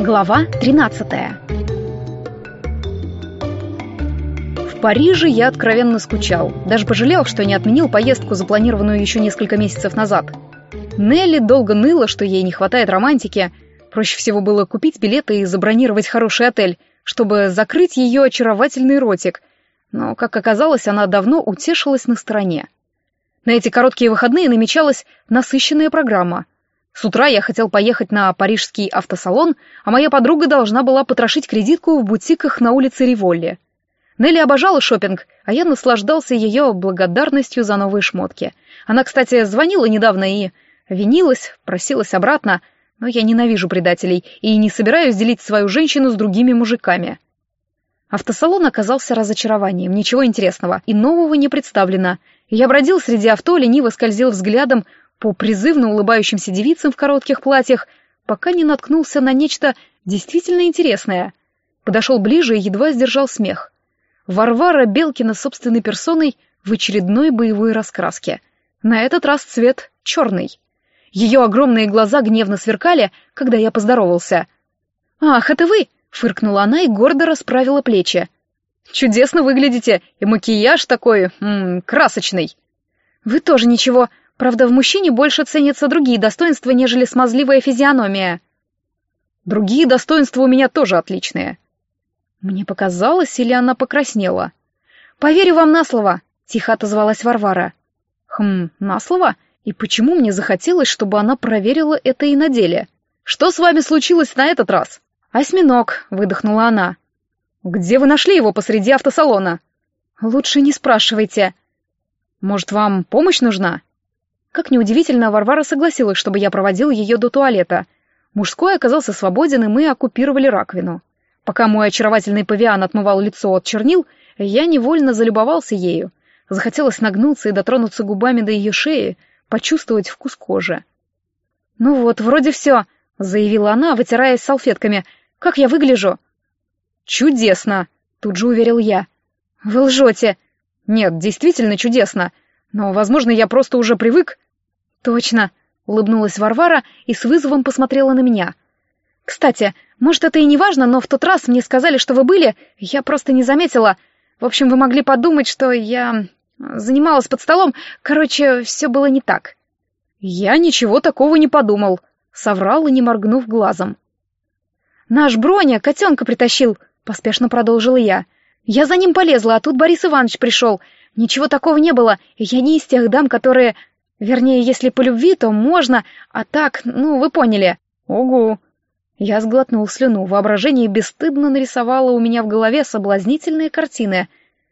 Глава 13 В Париже я откровенно скучал. Даже пожалел, что не отменил поездку, запланированную еще несколько месяцев назад. Нелли долго ныла, что ей не хватает романтики. Проще всего было купить билеты и забронировать хороший отель, чтобы закрыть ее очаровательный ротик. Но, как оказалось, она давно утешилась на стороне. На эти короткие выходные намечалась насыщенная программа — с утра я хотел поехать на парижский автосалон, а моя подруга должна была потрошить кредитку в бутиках на улице Риволли. Нелли обожала шопинг, а я наслаждался ее благодарностью за новые шмотки. Она, кстати, звонила недавно и винилась, просилась обратно, но я ненавижу предателей и не собираюсь делить свою женщину с другими мужиками. Автосалон оказался разочарованием, ничего интересного и нового не представлено. Я бродил среди авто, лениво скользил взглядом по призывно улыбающимся девицам в коротких платьях, пока не наткнулся на нечто действительно интересное. Подошел ближе и едва сдержал смех. Варвара Белкина собственной персоной в очередной боевой раскраске. На этот раз цвет черный. Ее огромные глаза гневно сверкали, когда я поздоровался. «Ах, это вы!» — фыркнула она и гордо расправила плечи. «Чудесно выглядите, и макияж такой, м -м, красочный». «Вы тоже ничего, Правда, в мужчине больше ценятся другие достоинства, нежели смазливая физиономия. Другие достоинства у меня тоже отличные. Мне показалось, или она покраснела. «Поверю вам на слово», — тихо отозвалась Варвара. «Хм, на слово? И почему мне захотелось, чтобы она проверила это и на деле? Что с вами случилось на этот раз?» «Осьминог», — выдохнула она. «Где вы нашли его посреди автосалона?» «Лучше не спрашивайте». «Может, вам помощь нужна?» Как неудивительно, Варвара согласилась, чтобы я проводил ее до туалета. Мужской оказался свободен, и мы оккупировали раковину. Пока мой очаровательный павиан отмывал лицо от чернил, я невольно залюбовался ею. Захотелось нагнуться и дотронуться губами до ее шеи, почувствовать вкус кожи. «Ну вот, вроде все», — заявила она, вытираясь салфетками. «Как я выгляжу?» «Чудесно», — тут же уверил я. «Вы лжете». «Нет, действительно чудесно. Но, возможно, я просто уже привык. Точно, улыбнулась Варвара и с вызовом посмотрела на меня. Кстати, может, это и не важно, но в тот раз мне сказали, что вы были, я просто не заметила. В общем, вы могли подумать, что я занималась под столом. Короче, все было не так. Я ничего такого не подумал, соврал и не моргнув глазом. Наш Броня котенка притащил, поспешно продолжила я. Я за ним полезла, а тут Борис Иванович пришел. Ничего такого не было, я не из тех дам, которые... Вернее, если по любви, то можно, а так, ну, вы поняли. Угу. Я сглотнул слюну, воображение бесстыдно нарисовало у меня в голове соблазнительные картины.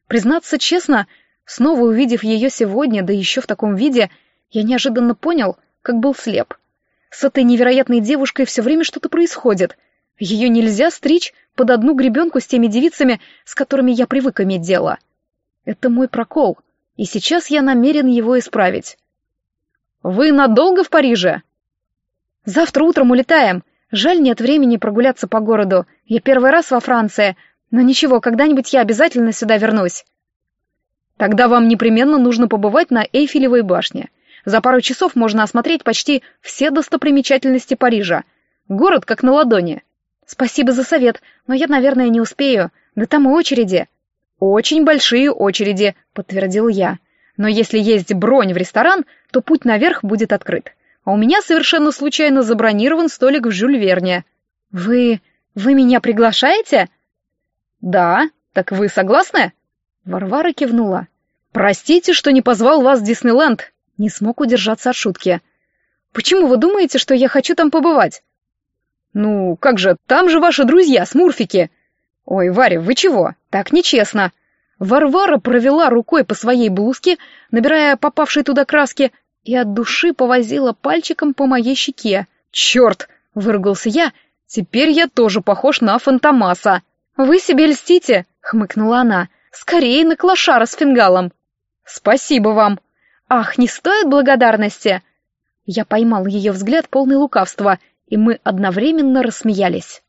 Признаться честно, снова увидев ее сегодня, да еще в таком виде, я неожиданно понял, как был слеп. С этой невероятной девушкой все время что-то происходит. Ее нельзя стричь под одну гребенку с теми девицами, с которыми я привык иметь дело. Это мой прокол, и сейчас я намерен его исправить. Вы надолго в Париже? Завтра утром улетаем. Жаль, нет времени прогуляться по городу. Я первый раз во Франции, но ничего, когда-нибудь я обязательно сюда вернусь. Тогда вам непременно нужно побывать на Эйфелевой башне. За пару часов можно осмотреть почти все достопримечательности Парижа. Город как на ладони. Спасибо за совет, но я, наверное, не успею. Да там и очереди. «Очень большие очереди», — подтвердил я. «Но если есть бронь в ресторан, то путь наверх будет открыт. А у меня совершенно случайно забронирован столик в Жюль Верне». «Вы... вы меня приглашаете?» «Да. Так вы согласны?» Варвара кивнула. «Простите, что не позвал вас в Диснейленд». Не смог удержаться от шутки. «Почему вы думаете, что я хочу там побывать?» «Ну, как же, там же ваши друзья, смурфики!» «Ой, Варя, вы чего? Так нечестно!» Варвара провела рукой по своей блузке, набирая попавшие туда краски, и от души повозила пальчиком по моей щеке. «Черт!» — выругался я. «Теперь я тоже похож на Фантомаса!» «Вы себе льстите!» — хмыкнула она. «Скорее на клошара с фингалом!» «Спасибо вам!» «Ах, не стоит благодарности!» Я поймал ее взгляд полный лукавства, и мы одновременно рассмеялись.